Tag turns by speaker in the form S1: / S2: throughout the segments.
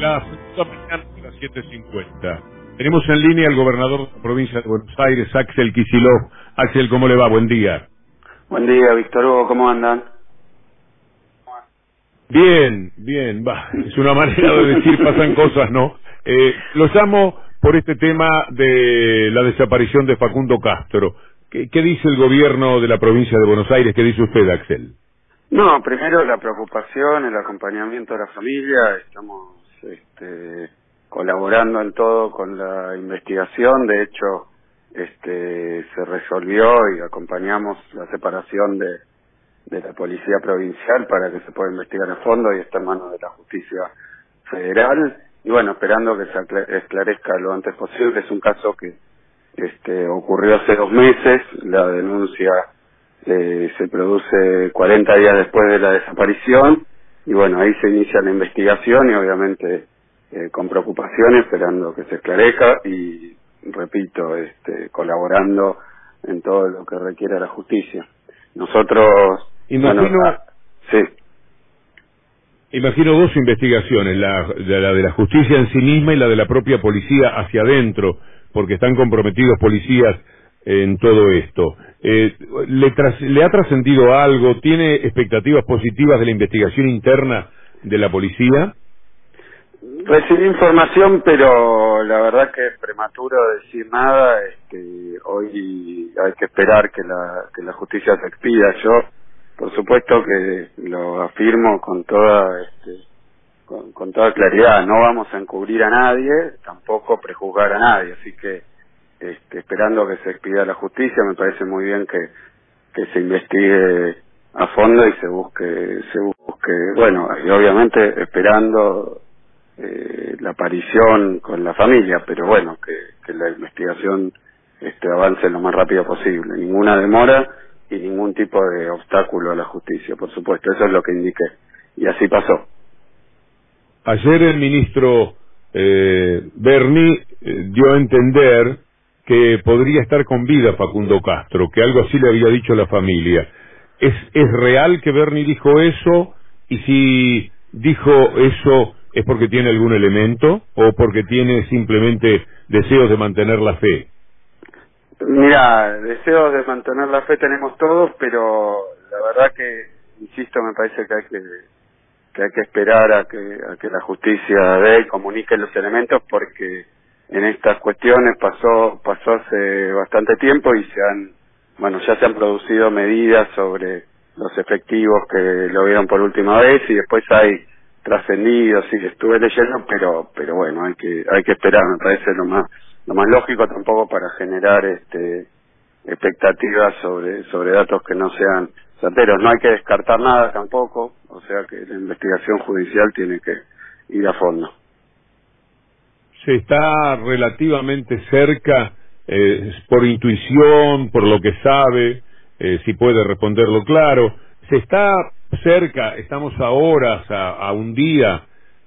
S1: la mañana de las 7.50. Tenemos en línea al gobernador de la provincia de Buenos Aires, Axel Kicillof. Axel, ¿cómo le va? Buen día.
S2: Buen día, Víctor Hugo, ¿cómo andan?
S1: Bien, bien, va. Es una manera de decir pasan cosas, ¿no? Eh, lo llamo por este tema de la desaparición de Facundo Castro. ¿Qué, ¿Qué dice el gobierno de la provincia de Buenos Aires? ¿Qué dice usted, Axel?
S2: No, primero la preocupación, el acompañamiento de la familia, estamos este, colaborando en todo con la investigación, de hecho este, se resolvió y acompañamos la separación de, de la policía provincial para que se pueda investigar a fondo y está en manos de la justicia federal. Y bueno, esperando que se esclarezca lo antes posible, es un caso que este, ocurrió hace dos meses, la denuncia eh, se produce 40 días después de la desaparición y bueno, ahí se inicia la investigación y obviamente eh, con preocupación esperando que se esclarezca y repito, este, colaborando en todo lo que requiera la justicia. Nosotros...
S1: Imagino,
S2: ah, sí.
S1: imagino dos investigaciones, la de, la de la justicia en sí misma y la de la propia policía hacia adentro, porque están comprometidos policías en todo esto. Eh, ¿le, ¿Le ha trascendido algo? ¿Tiene expectativas positivas de la investigación interna de la policía?
S2: Recibí información, pero la verdad que es prematuro decir nada. Este, hoy hay que esperar que la, que la justicia se expida. Yo, por supuesto que lo afirmo con toda, este, con toda claridad. No vamos a encubrir a nadie, tampoco prejuzgar a nadie. Así que este, esperando que se expida la justicia, me parece muy bien que, se investigue a fondo y se busque, se busque, bueno, y obviamente esperando eh, la aparición con la familia, pero bueno, que, que la investigación este, avance lo más rápido posible. Ninguna demora y ningún tipo de obstáculo a la justicia, por supuesto, eso es lo que indiqué. Y así pasó.
S1: Ayer el ministro eh, Berni eh, dio a entender que podría estar con vida Facundo Castro, que algo así le había dicho la familia. ¿Es, es real que Bernie dijo eso? Y si dijo eso, ¿es porque tiene algún elemento o porque tiene simplemente deseos de mantener la fe?
S2: Mira, deseos de mantener la fe tenemos todos, pero la verdad que, insisto, me parece que hay que, que hay que esperar a que, a que la justicia dé y comunique los elementos porque en estas cuestiones pasó pasó hace bastante tiempo y se han bueno ya se han producido medidas sobre los efectivos que lo vieron por última vez y después hay trascendidos sí estuve leyendo pero pero bueno hay que hay que esperar me parece lo más lo más lógico tampoco para generar este expectativas sobre sobre datos que no sean certeros. No hay que descartar nada tampoco o sea que la investigación judicial tiene que ir a fondo
S1: se está relativamente cerca eh, por intuición, por lo que sabe, eh, si puede responderlo claro, se está cerca, estamos a horas, a, un día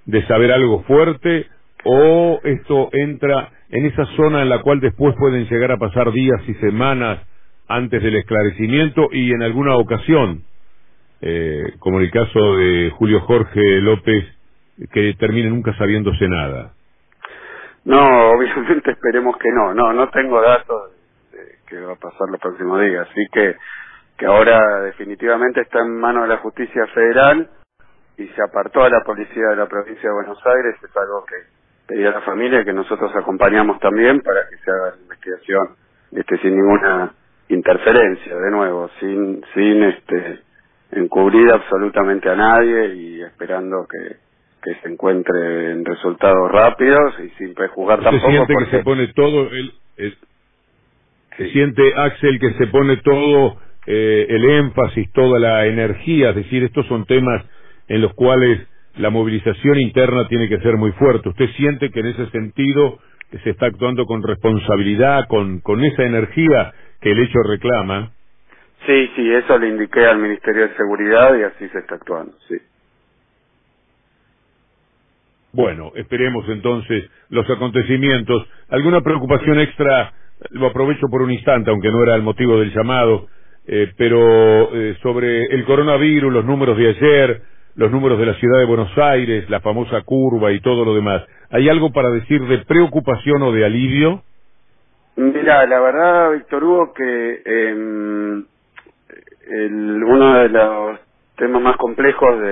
S1: de saber algo fuerte o esto entra en esa zona en la cual después pueden llegar a pasar días y semanas antes del esclarecimiento y en alguna ocasión, eh, como en el caso de Julio Jorge López, que termine nunca sabiéndose nada.
S2: No, obviamente esperemos que no. No, no tengo datos de, qué va a pasar los próximos días. Así que, que ahora definitivamente está en manos de la justicia federal y se apartó a la policía de la provincia de Buenos Aires. Es algo que pedía la familia y que nosotros acompañamos también para que se haga la investigación este, sin ninguna interferencia, de nuevo, sin, sin este, encubrir absolutamente a nadie y esperando que, que se encuentren resultados rápidos y sin prejuzgar
S1: ¿Se
S2: tampoco.
S1: siente
S2: porque...
S1: que se pone todo el, el se siente Axel que se pone todo eh, el énfasis, toda la energía, es decir, estos son temas en los cuales la movilización interna tiene que ser muy fuerte. ¿Usted siente que en ese sentido se está actuando con responsabilidad, con, con esa energía que el hecho reclama?
S2: Sí, sí, eso le indiqué al Ministerio de Seguridad y así se está actuando, sí.
S1: Bueno, esperemos entonces los acontecimientos. ¿Alguna preocupación extra? Lo aprovecho por un instante, aunque no era el motivo del llamado, eh, pero eh, sobre el coronavirus, los números de ayer, los números de la ciudad de Buenos Aires, la famosa curva y todo lo demás. ¿Hay algo para decir de preocupación o de alivio?
S2: Mira, la verdad, Víctor Hugo, que eh, el, uno de los temas más complejos de